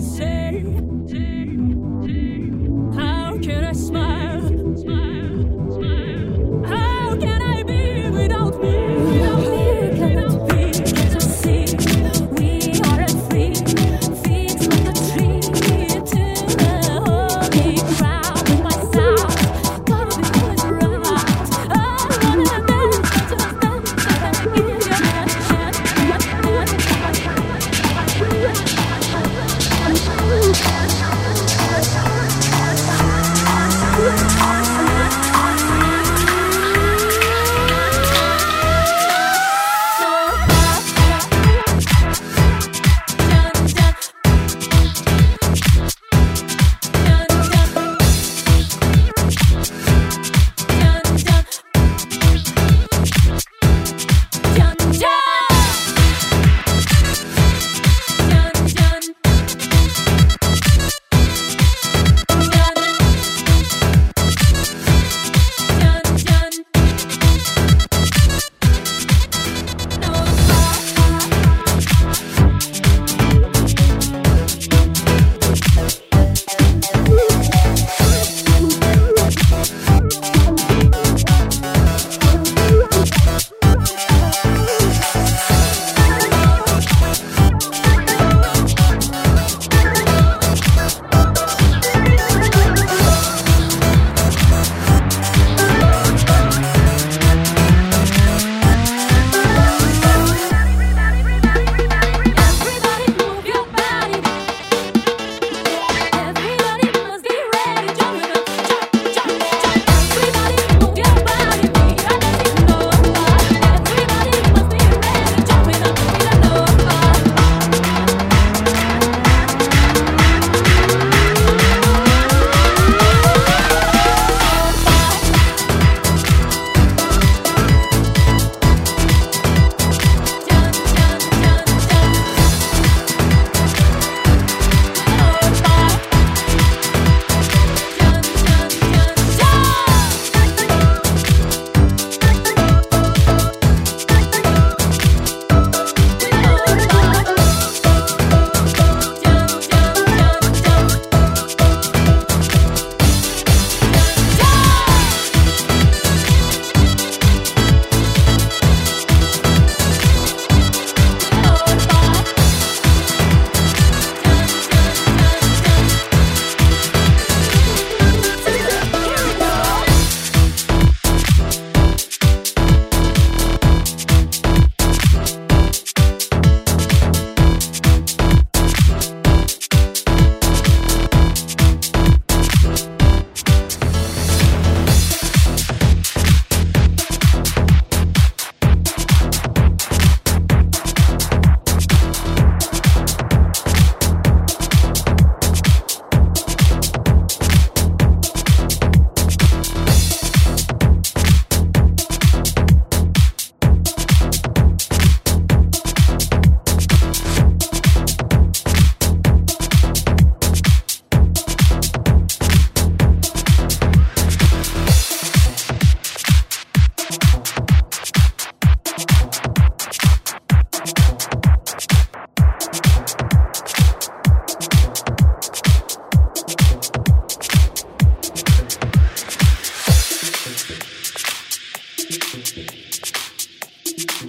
Say. Thank you.